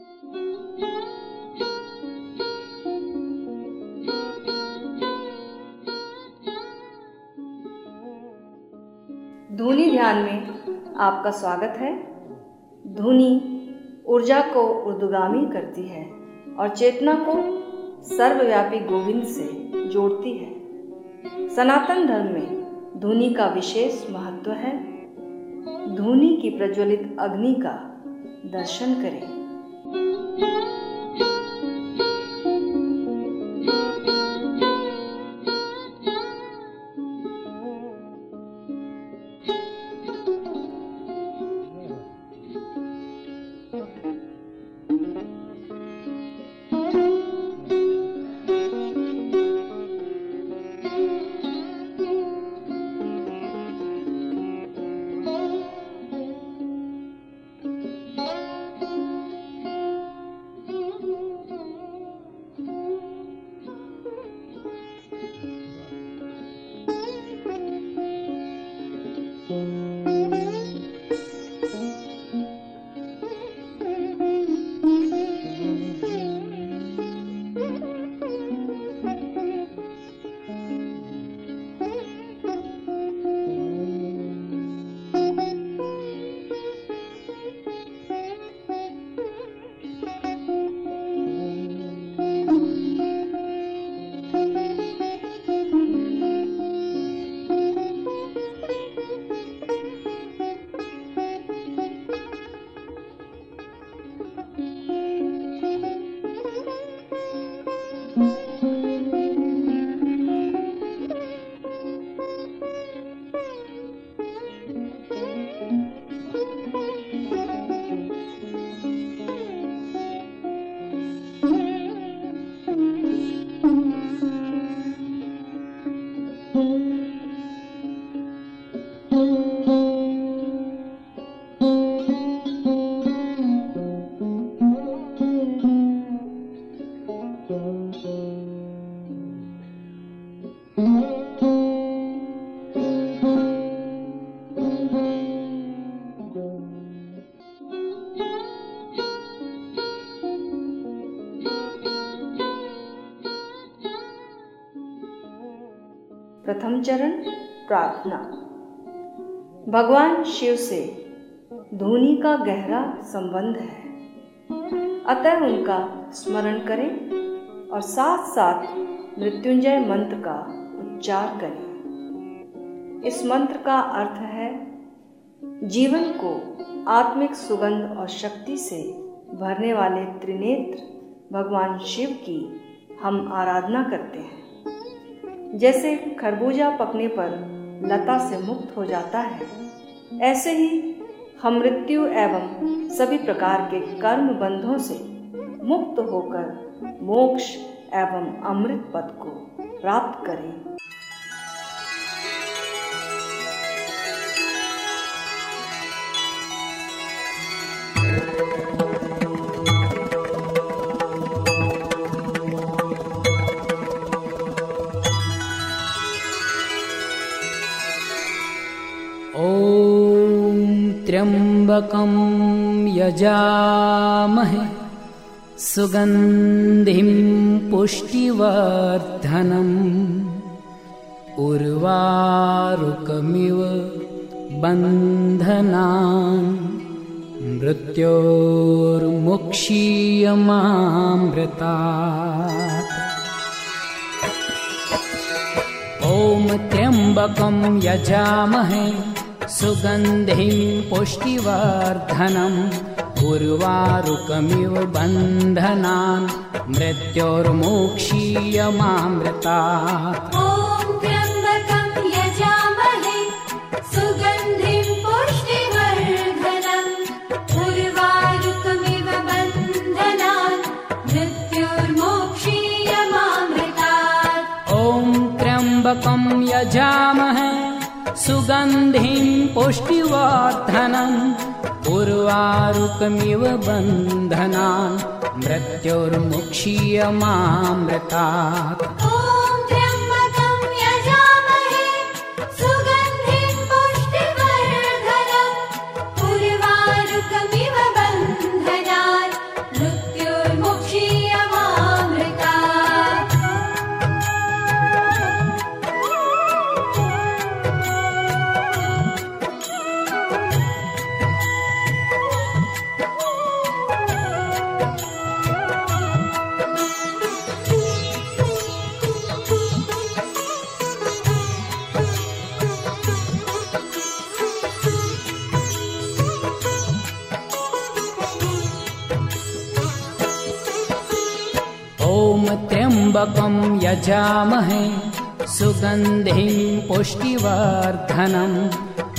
धुनी ध्यान में आपका स्वागत है। धुनी ऊर्जा को उर्दुगामी करती है और चेतना को सर्वव्यापी गोविंद से जोड़ती है। सनातन धर्म में धुनी का विशेष महत्व है। धुनी की प्रज्वलित अग्नि का दर्शन करें। Thank you. चरण प्रार्थना। भगवान शिव से धोनी का गहरा संबंध है। अतः उनका स्मरण करें और साथ साथ मृत्युंजय मंत्र का उच्चार करें। इस मंत्र का अर्थ है, जीवन को आत्मिक सुगंध और शक्ति से भरने वाले त्रिनेत्र भगवान शिव की हम आराधना करते हैं। जैसे खरबूजा पकने पर लता से मुक्त हो जाता है। ऐसे ही हम मृत्यु एवं सभी प्रकार के कर्म बंधों से मुक्त होकर मोक्ष एवं अमृत पद को प्राप्त करें। त्र्यम्बकं यजामहे सुगन्धिं पुष्टिवर्धनम् उर्वारुकमिव बन्धनान् मृत्योर्मुक्षीयमामृता ॐ त्र्यम्बकं यजामहे सुगन्धिं पुष्टिवर्धनम् उर्वारुकमिव बन्धनान् मृत्योर्मोक्षीयमामृता यजामहे सुगन्धिं पुष्टिवर्धनम् उर्वारुकमिव बन्धनान् मृत्योर्मुक्षीयमामृतात्। उर्वारुकमिव त्र्यम्बकं यजामहे। सुगन्धिं पुष्टिवर्धनम्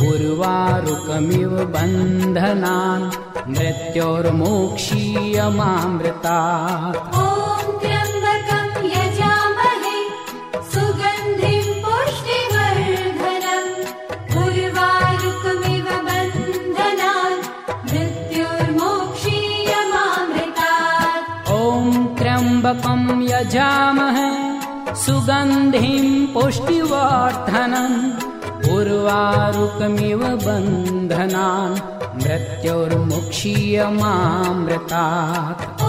उर्वारुकमिव बन्धनान्। मृत्योर्मोक्षीयमामृता यजामहे सुगन्धिं पुष्टिवर्धनम् उर्वारुकमिव बन्धनान् मृत्योर्मुक्षीयमामृतात्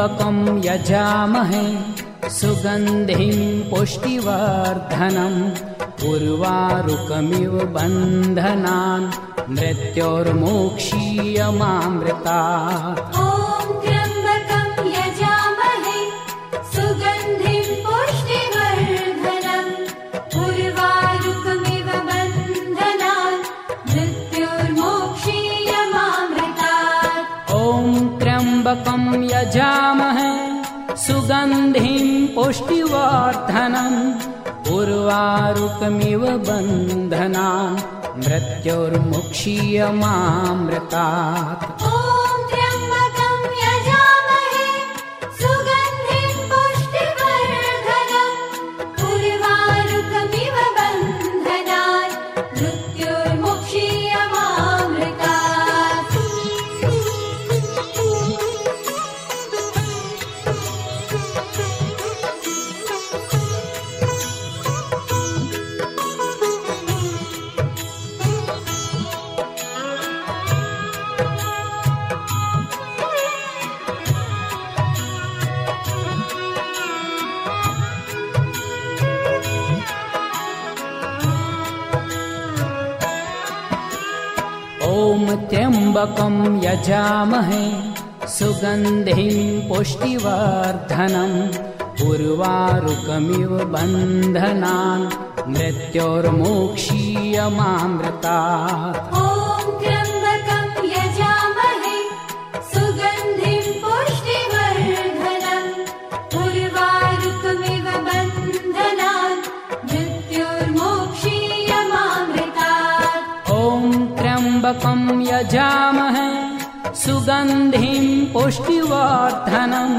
त्र्यम्बकं यजामहे सुगन्धिं पुष्टिवर्धनम् उर्वारुकमिव बन्धनान् मृत्योर्मोक्षीयमामृता यजामहे सुगन्धिं पुष्टिवर्धनम् उर्वारुकमिव बन्धनान् मृत्योर्मुक्षीयमामृतात् त्र्यम्बकं यजामहे सुगन्धिं पुष्टिवर्धनम् उर्वारुकमिव बन्धनान् मृत्योर्मोक्षीयमामृता सुगन्धिं पुष्टिवर्धनम्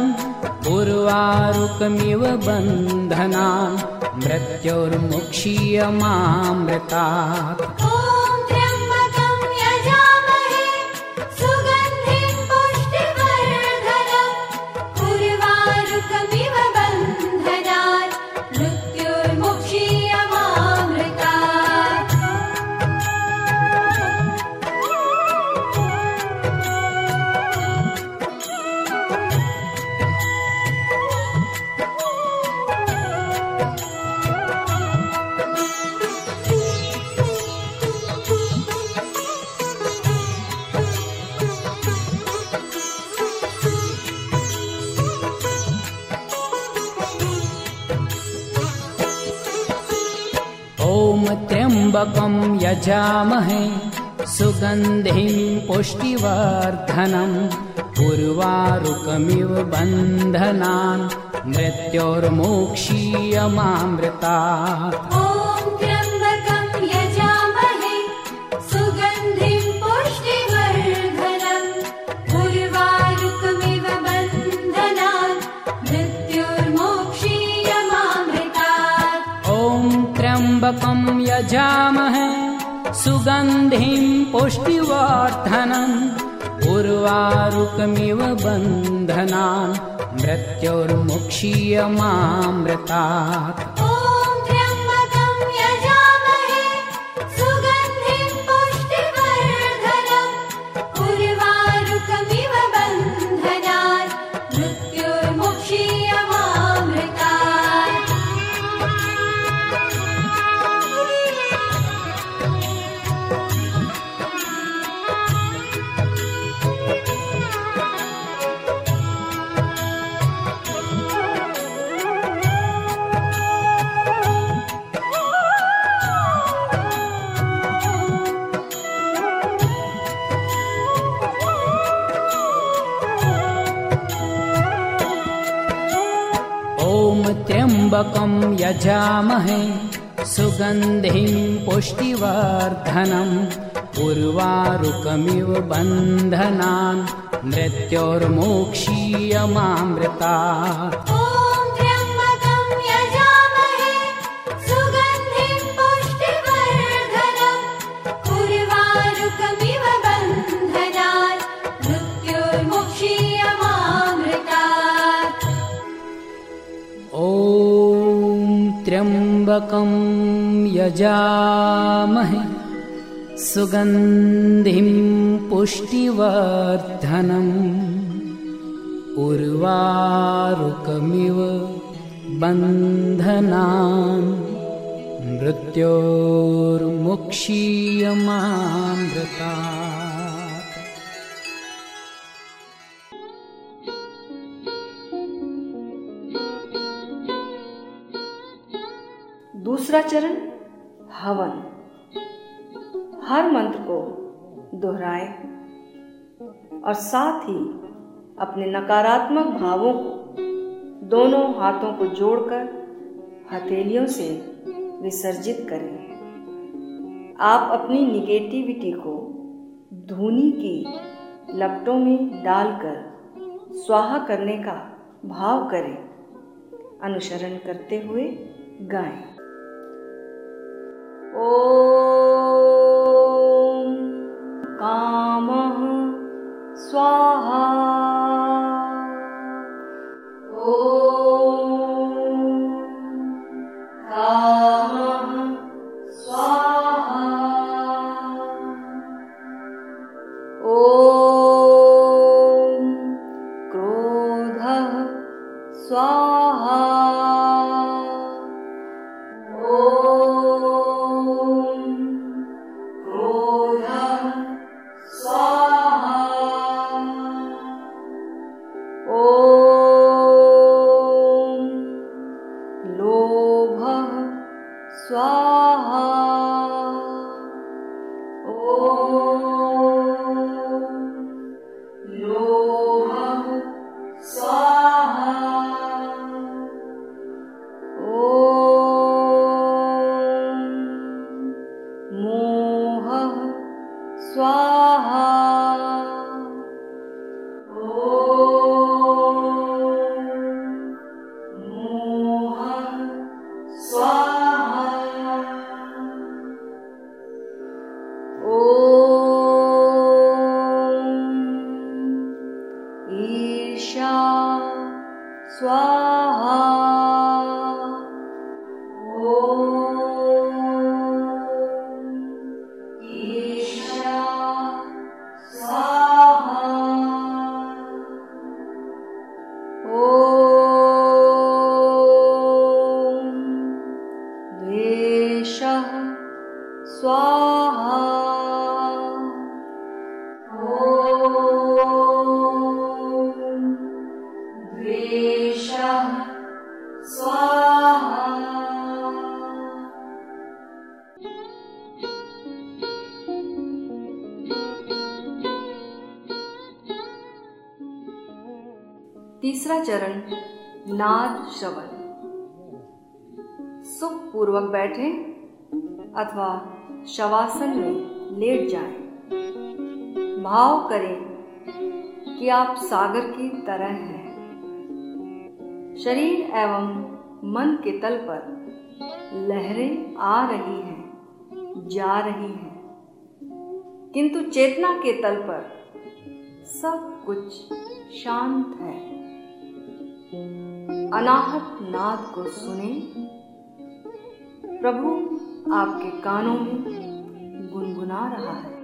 उर्वारुकमिव बन्धनान् मृत्योर्मुक्षीयमामृतात् यजामहे सुगन्धिं पुष्टिवर्धनम् उर्वारुकमिव बन्धनान् मृत्योर्मोक्षीयमामृता। यजामहे सुगन्धिं पुष्टिवर्धनम् उर्वारुकमिव बन्धनान् मृत्योर्मुक्षीयमामृतात् त्र्यम्बकं यजामहे सुगन्धिं पुष्टिवर्धनम् उर्वारुकमिव बन्धनान् मृत्योर्मोक्षीयमामृता यजामहे। सुगन्धिं पुष्टिवर्धनम्। उर्वारुकमिव बन्धनान्। मृत्योर्मुक्षीयमामृता दूसरा चरण, हवन। हर मंत्र को दोहराए और साथ ही अपने नकारात्मक भावों को, दोनों हाथों को जोड़कर हथेलियों से विसर्जित करें। आप अपनी निगेटिविटी को धुनी की लपटों में डालकर स्वाहा करने का भाव करें। अनुसरण करते हुए गाएँ। ॐ कामः स्वाहा। ॐ कामः तीसरा चरण, नाद श्रवण। सुख पूर्वक बैठे अथवा शवासन में लेट जाएँ। भाव करें कि आप सागर की तरह हैं। शरीर एवं मन के तल पर लहरें आ रही हैं, जा रही हैं। किंतु चेतना के तल पर सब कुछ शांत है। अनाहत नाद को सुने। प्रभु आपके कानों में गुनगुना रहा है।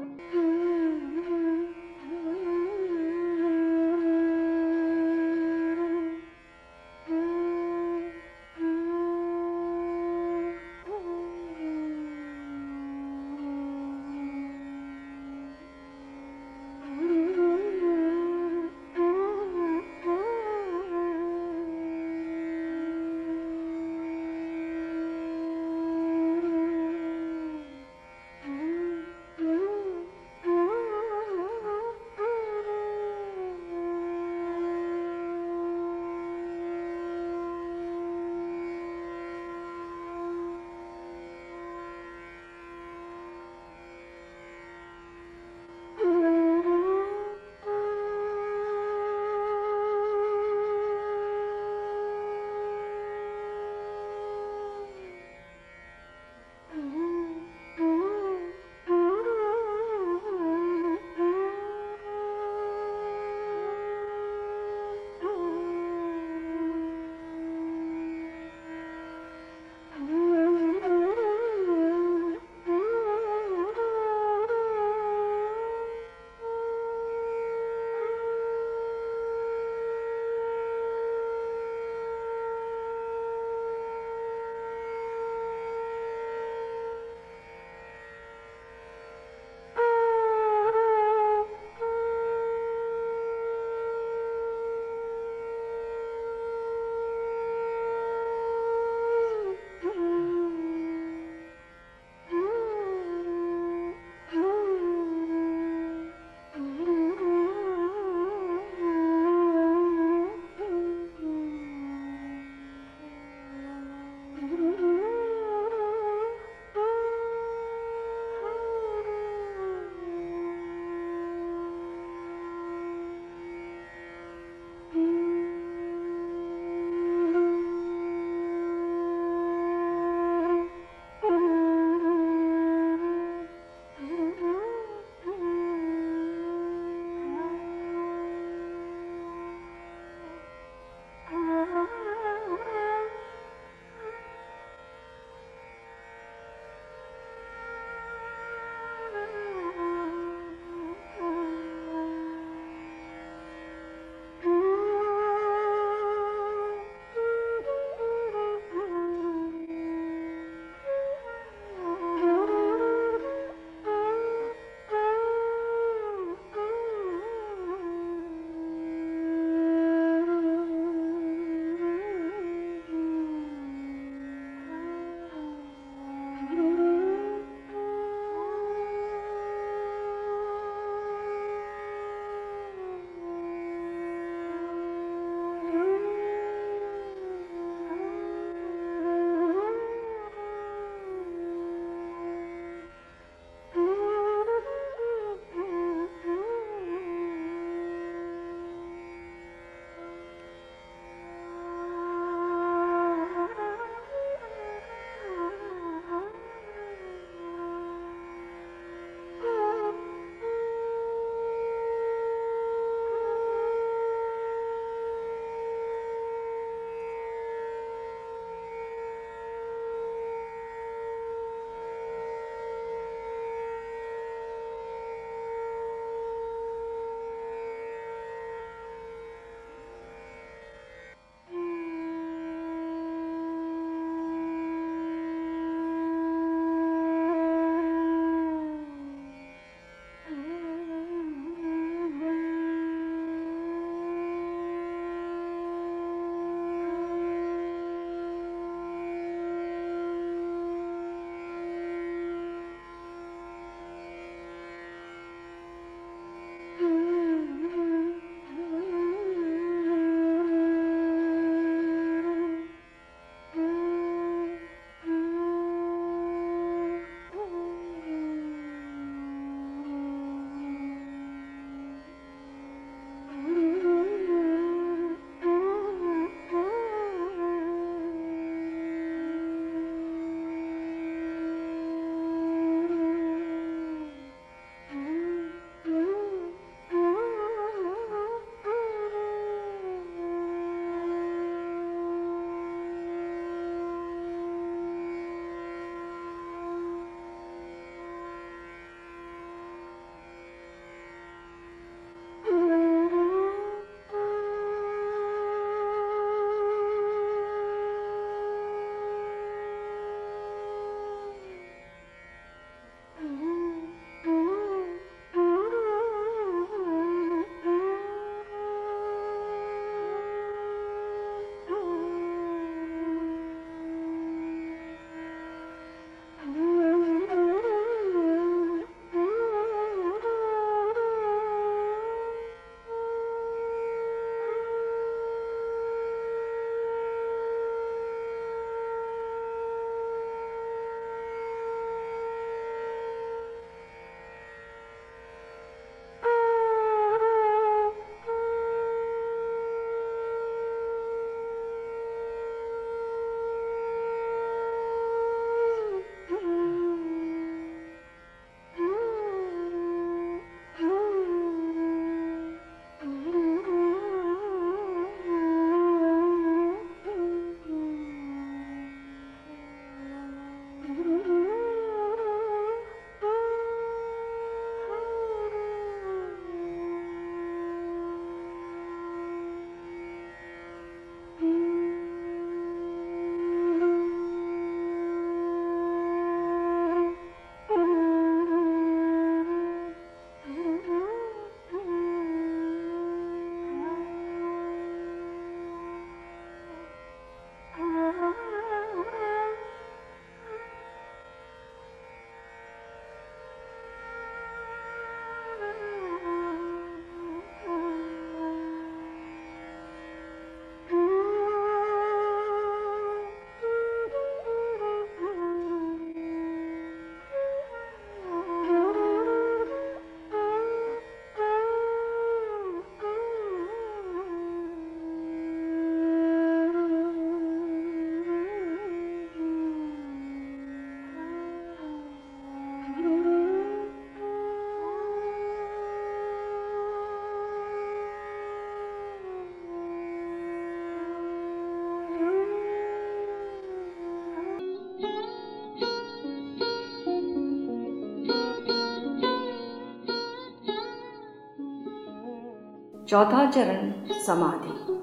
चौथा चरण, समाधि।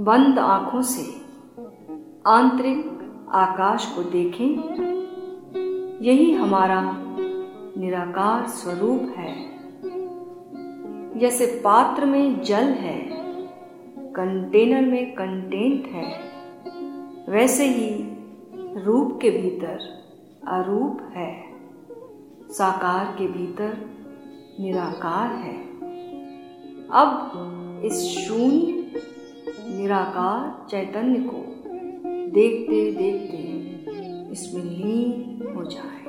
बंद आँखों से आंतरिक आकाश को देखें। यही हमारा निराकार स्वरूप है। जैसे पात्र में जल है, कंटेनर में कंटेंट है, वैसे ही रूप के भीतर अरूप है, साकार के भीतर निराकार है। इस शून्य निराकार चैतन्य को देखते देखते इसमें लीन हो जाए।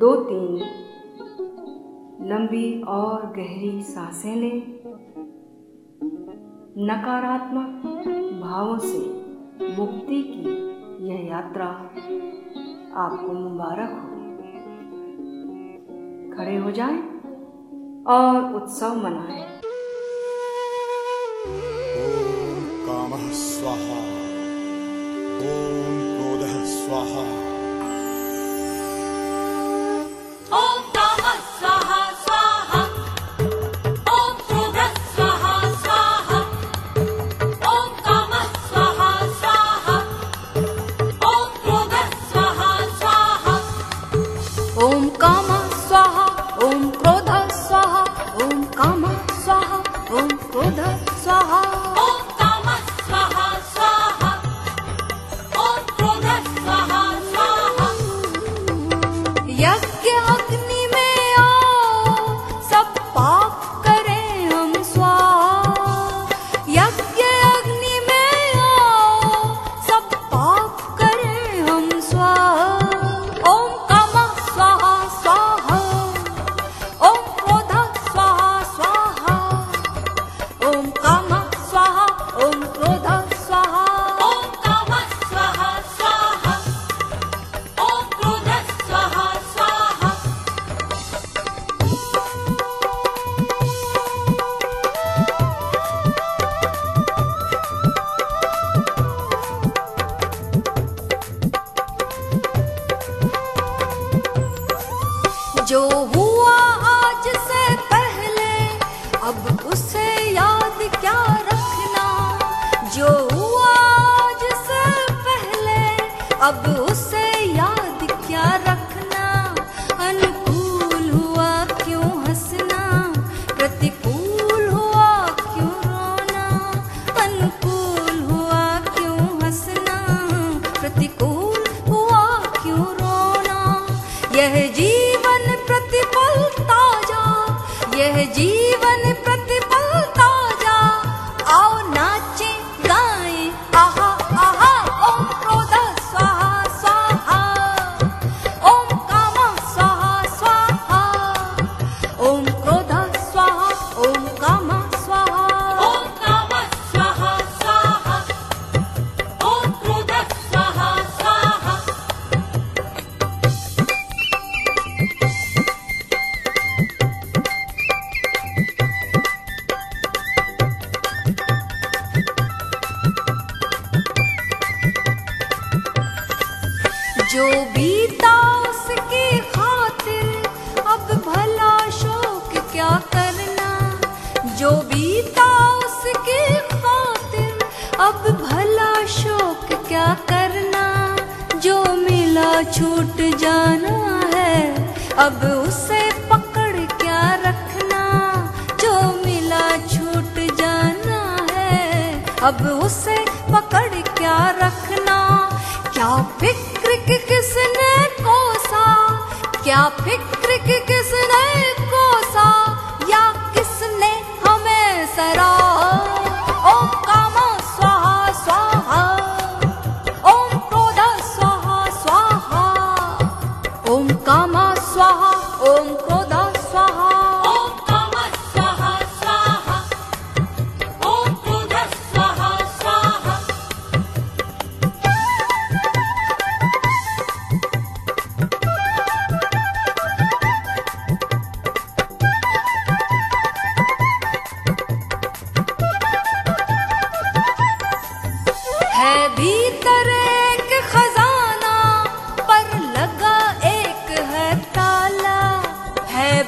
दो तीन। लंबी और गहरी साँसें लें। नकारात्मक भावों से मुक्ति की यह यात्रा आपको मुबारक हो। खड़े हो जाएँ और उत्सव मनाएँ। स्वाहा क्रोधः स्वाहा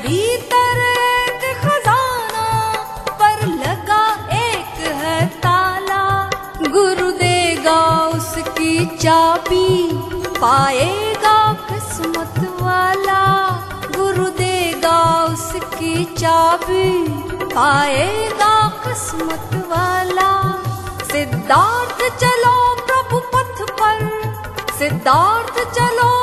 भीतर एक खजाना पर लगा एक है ताला। गुरु देगा उसकी चाबी, पाएगा किस्मत वाला। गुरु देगा उसकी चाबी, पाएगा किस्मत वाला। सिद्धार्थ, चलो प्रभु पथ पर। सिद्धार्थ, चलो